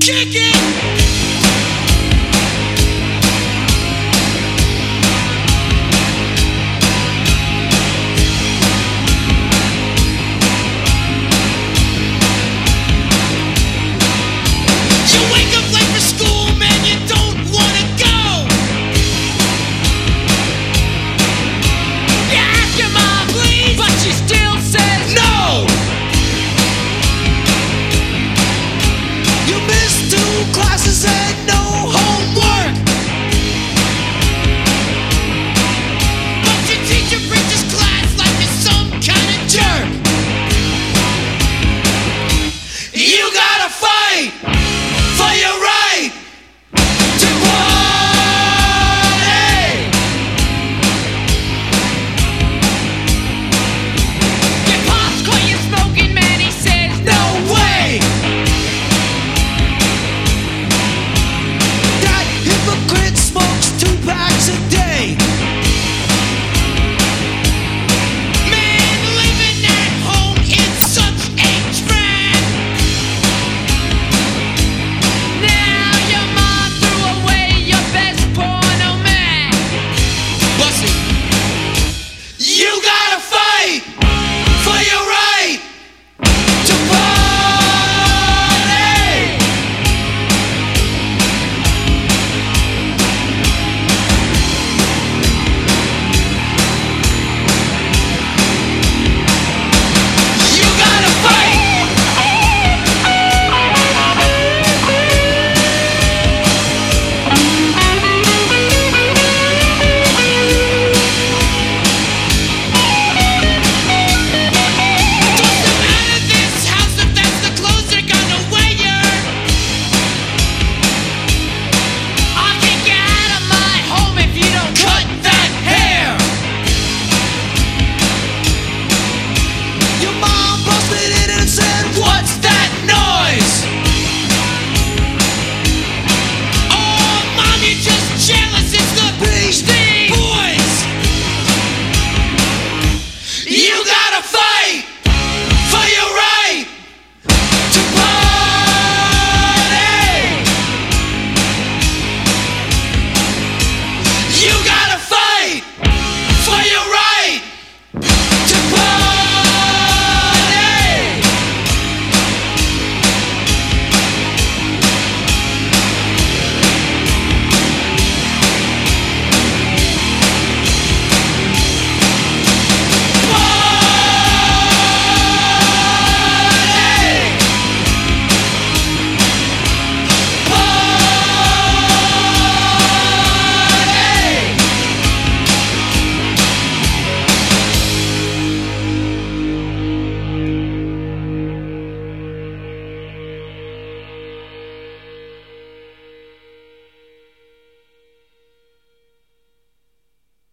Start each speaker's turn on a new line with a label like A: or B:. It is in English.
A: Kick it!